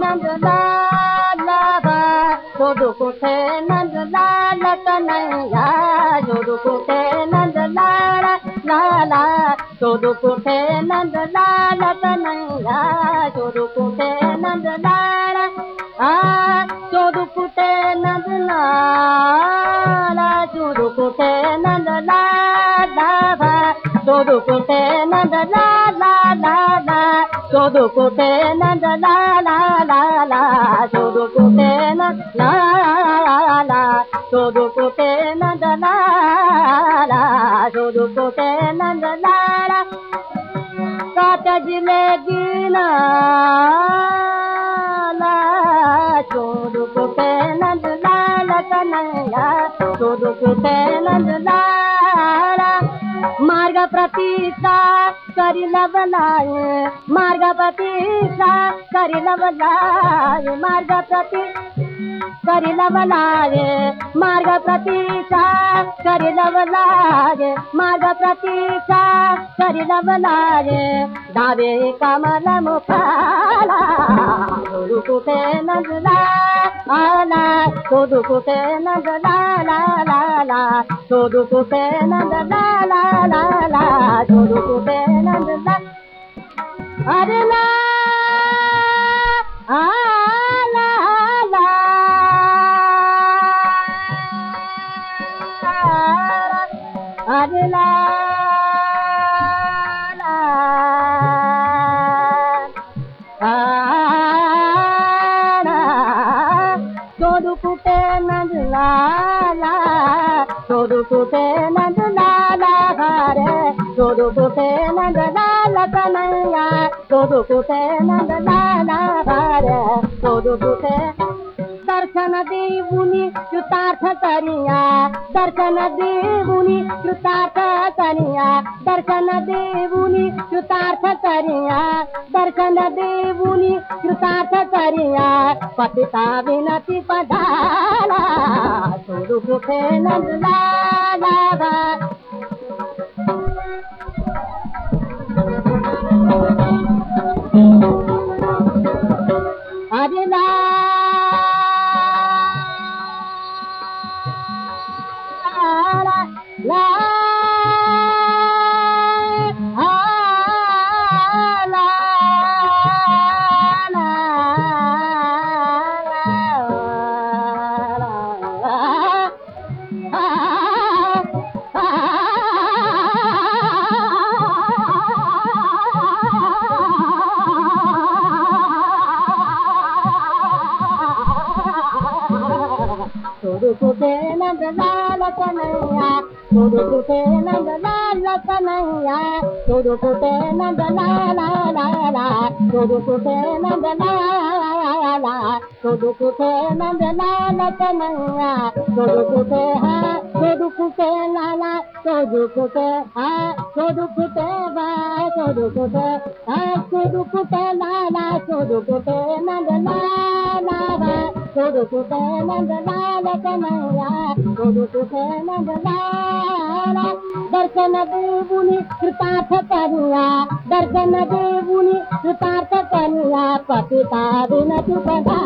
नंद सोधू कुठे नंद लाल कन्हैया सोधू कुठे नंद लाला लाला सोधू कुठे नंद लाल कन्हैया सोधू कुठे नंद कुठे नंद लाला सोधू कुठे नंद लाला लाला लाला सोधू कुठे नंद लाला सोधू कुठे नंद लाला सोधू कुठे नंद लाला सोधू कुठे नंद नाला मार्गपतीचा करीला बलाय मार्गपतीचा करीला बलाय मार्गपती करीला बलाय मार्गपतीचा करीला बलाय मार्गपतीचा करीला बलाय दावे कामाला मुखाला. सोडू कुठे नजला? आला. सोडू कुठे नजला? ला ला ला. सोदू कुठे नंदला ला ला ला सोदू कुठे नंदला अरे ला आ ला ला अरे ला ला सोदू कुठे नंदलाला रे सोदू कुठे नंदलाला कन्हैया सोदू कुठे दर्शन देवुनि कृतार्थ तनिया दर्शन देवुनि कृतार्थ तनिया दर्शन देवुनि कृतार्थ तनिया दर्शन देवुनि कृतार्थ तनिया पतिता विनति पदाला सुरु कृपे नंदलाला। Thank you. ला ला आ ला ला ला सोडू कुठे नंद लाल सोडू कुठे नंद लाल कन्हैया सोडू कुठे हा हा सोडू कुठे लाला सोडू कुठे नंद लाला نه جان درشن دي بلي ڪرپا ٿا درشن دي بلي ڪرپا ٿا پپيتا به ننڍا